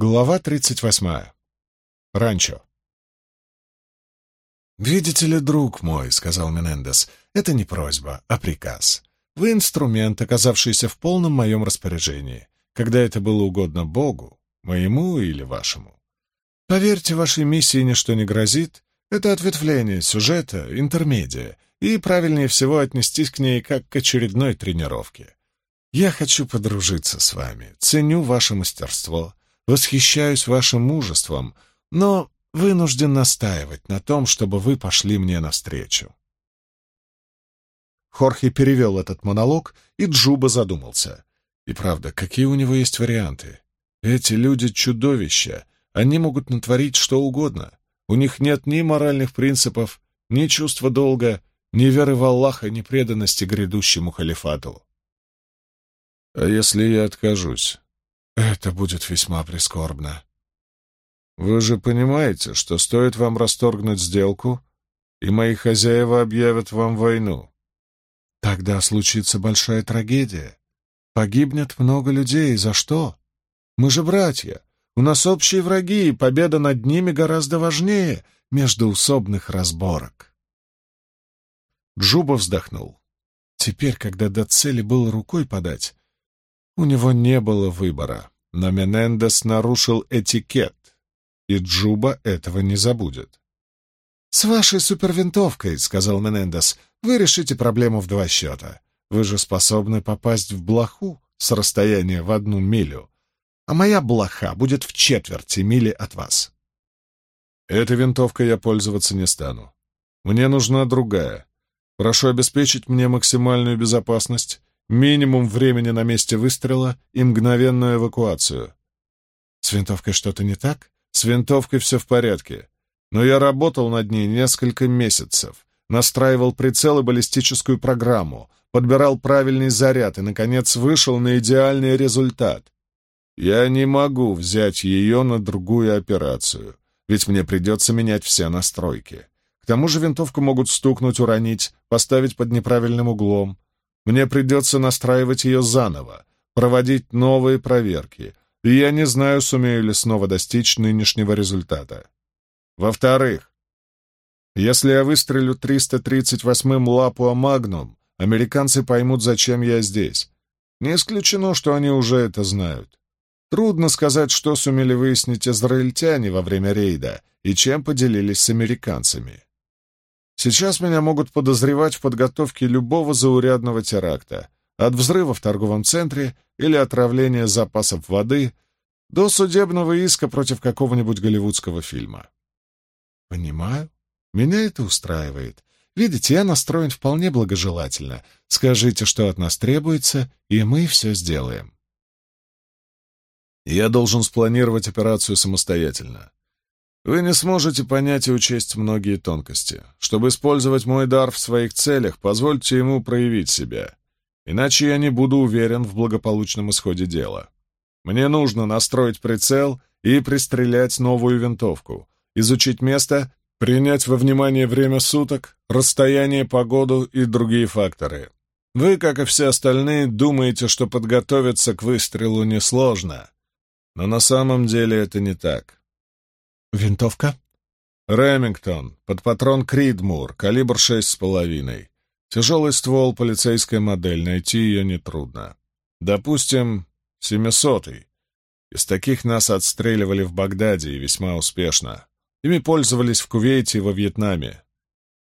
Глава 38. Ранчо. «Видите ли, друг мой, — сказал Менендес, — это не просьба, а приказ. Вы инструмент, оказавшийся в полном моем распоряжении, когда это было угодно Богу, моему или вашему. Поверьте, вашей миссии ничто не грозит. Это ответвление сюжета, интермедия, и правильнее всего отнестись к ней как к очередной тренировке. Я хочу подружиться с вами, ценю ваше мастерство» восхищаюсь вашим мужеством, но вынужден настаивать на том, чтобы вы пошли мне навстречу. Хорхе перевел этот монолог, и Джуба задумался. И правда, какие у него есть варианты? Эти люди — чудовища, они могут натворить что угодно. У них нет ни моральных принципов, ни чувства долга, ни веры в Аллаха, ни преданности грядущему халифату. «А если я откажусь?» Это будет весьма прискорбно. Вы же понимаете, что стоит вам расторгнуть сделку, и мои хозяева объявят вам войну. Тогда случится большая трагедия. Погибнет много людей. За что? Мы же братья. У нас общие враги, и победа над ними гораздо важнее междоусобных разборок. Джуба вздохнул. Теперь, когда до цели было рукой подать, у него не было выбора, но Менендес нарушил этикет, и Джуба этого не забудет. «С вашей супервинтовкой, — сказал Менендес, — вы решите проблему в два счета. Вы же способны попасть в блоху с расстояния в одну милю, а моя блоха будет в четверти мили от вас». «Этой винтовкой я пользоваться не стану. Мне нужна другая. Прошу обеспечить мне максимальную безопасность минимум времени на месте выстрела и мгновенную эвакуацию. С винтовкой что-то не так? С винтовкой все в порядке. Но я работал над ней несколько месяцев, настраивал прицел и баллистическую программу, подбирал правильный заряд и, наконец, вышел на идеальный результат. Я не могу взять ее на другую операцию, ведь мне придется менять все настройки. К тому же винтовку могут стукнуть, уронить, поставить под неправильным углом. Мне придется настраивать ее заново, проводить новые проверки, и я не знаю, сумею ли снова достичь нынешнего результата. Во-вторых, если я выстрелю 338-м Лапуа Магнум, американцы поймут, зачем я здесь. Не исключено, что они уже это знают. Трудно сказать, что сумели выяснить израильтяне во время рейда и чем поделились с американцами. Сейчас меня могут подозревать в подготовке любого заурядного теракта, от взрыва в торговом центре или отравления запасов воды до судебного иска против какого-нибудь голливудского фильма. Понимаю. Меня это устраивает. Видите, я настроен вполне благожелательно. Скажите, что от нас требуется, и мы все сделаем. Я должен спланировать операцию самостоятельно. Вы не сможете понять и учесть многие тонкости. Чтобы использовать мой дар в своих целях, позвольте ему проявить себя. Иначе я не буду уверен в благополучном исходе дела. Мне нужно настроить прицел и пристрелять новую винтовку, изучить место, принять во внимание время суток, расстояние, погоду и другие факторы. Вы, как и все остальные, думаете, что подготовиться к выстрелу несложно. Но на самом деле это не так. «Винтовка?» «Ремингтон, под патрон Кридмур, калибр шесть с половиной. Тяжелый ствол, полицейская модель, найти ее нетрудно. Допустим, семисотый. Из таких нас отстреливали в Багдаде и весьма успешно. Ими пользовались в Кувейте и во Вьетнаме.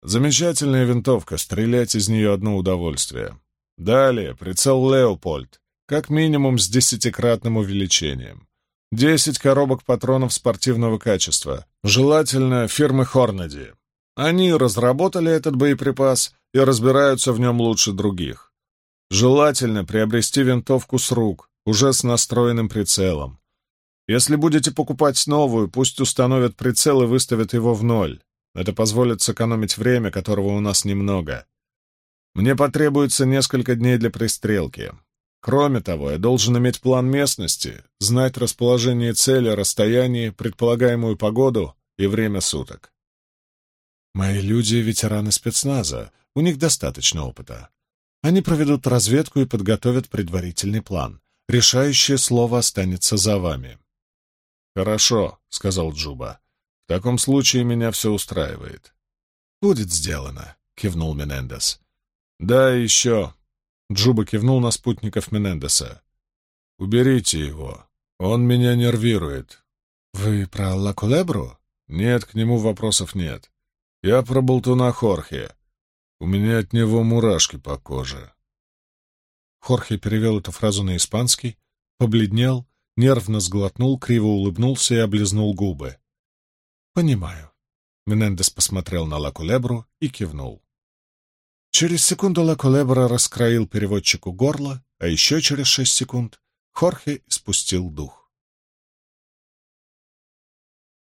Замечательная винтовка, стрелять из нее одно удовольствие. Далее, прицел Леопольд, как минимум с десятикратным увеличением. Десять коробок патронов спортивного качества, желательно фирмы Хорнеди. Они разработали этот боеприпас и разбираются в нем лучше других. Желательно приобрести винтовку с рук, уже с настроенным прицелом. Если будете покупать новую, пусть установят прицел и выставят его в ноль. Это позволит сэкономить время, которого у нас немного. Мне потребуется несколько дней для пристрелки. Кроме того, я должен иметь план местности, знать расположение цели, расстояние, предполагаемую погоду и время суток. Мои люди — ветераны спецназа, у них достаточно опыта. Они проведут разведку и подготовят предварительный план. Решающее слово останется за вами. «Хорошо», — сказал Джуба. «В таком случае меня все устраивает». «Будет сделано», — кивнул Менендес. «Да, еще». Джуба кивнул на спутников Менендеса. «Уберите его. Он меня нервирует». «Вы про Ла Кулебру?» «Нет, к нему вопросов нет. Я про болтуна Хорхе. У меня от него мурашки по коже». Хорхе перевел эту фразу на испанский, побледнел, нервно сглотнул, криво улыбнулся и облизнул губы. «Понимаю». Менендес посмотрел на Ла Кулебру и кивнул. Через секунду Ла Кулебра раскроил переводчику горло, а еще через шесть секунд Хорхе спустил дух.